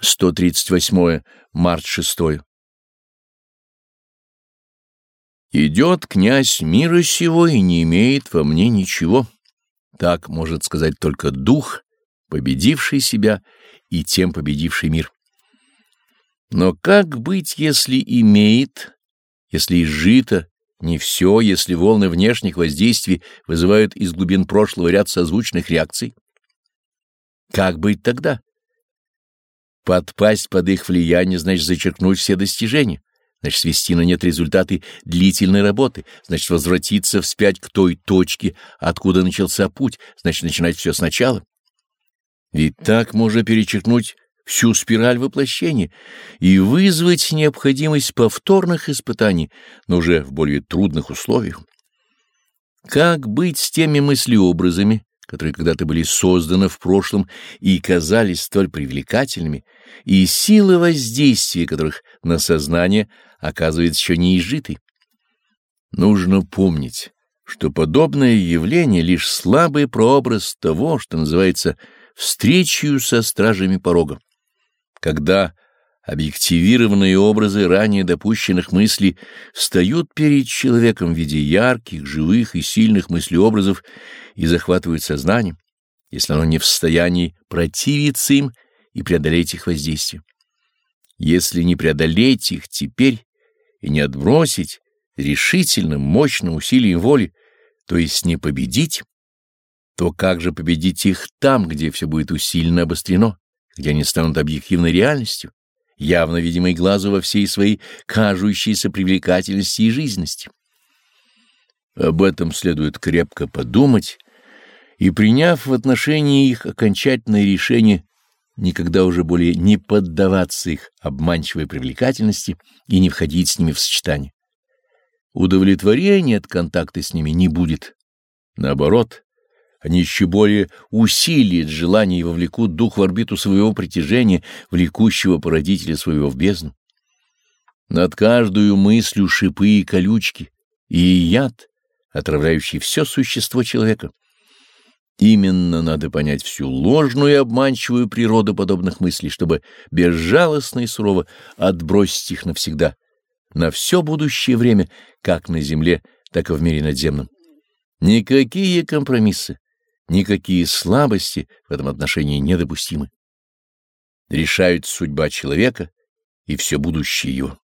138 март 6 Идет князь мира сего и не имеет во мне ничего. Так может сказать только дух, победивший себя и тем победивший мир. Но как быть, если имеет, если изжито не все, если волны внешних воздействий вызывают из глубин прошлого ряд созвучных реакций? Как быть тогда? Подпасть под их влияние значит зачеркнуть все достижения, значит свести на нет результаты длительной работы, значит возвратиться вспять к той точке, откуда начался путь, значит начинать все сначала. Ведь так можно перечеркнуть всю спираль воплощения и вызвать необходимость повторных испытаний, но уже в более трудных условиях. Как быть с теми мыслеобразами, которые когда-то были созданы в прошлом и казались столь привлекательными, и сила воздействия которых на сознание оказывается еще не? Нужно помнить, что подобное явление — лишь слабый прообраз того, что называется «встречью со стражами порога» когда объективированные образы ранее допущенных мыслей встают перед человеком в виде ярких, живых и сильных мыслеобразов и захватывают сознание, если оно не в состоянии противиться им и преодолеть их воздействие. Если не преодолеть их теперь и не отбросить решительным, мощным усилием воли, то есть не победить, то как же победить их там, где все будет усиленно обострено? где они станут объективной реальностью, явно видимой глазу во всей своей кажущейся привлекательности и жизненности. Об этом следует крепко подумать и, приняв в отношении их окончательное решение, никогда уже более не поддаваться их обманчивой привлекательности и не входить с ними в сочетание. Удовлетворения от контакта с ними не будет. Наоборот, они еще более усилят желание и вовлекут дух в орбиту своего притяжения, влекущего породителя своего в бездну. Над каждую мыслью шипы и колючки, и яд, отравляющий все существо человека. Именно надо понять всю ложную и обманчивую природу подобных мыслей, чтобы безжалостно и сурово отбросить их навсегда, на все будущее время, как на земле, так и в мире надземном. Никакие компромиссы, Никакие слабости в этом отношении недопустимы. Решают судьба человека и все будущее его.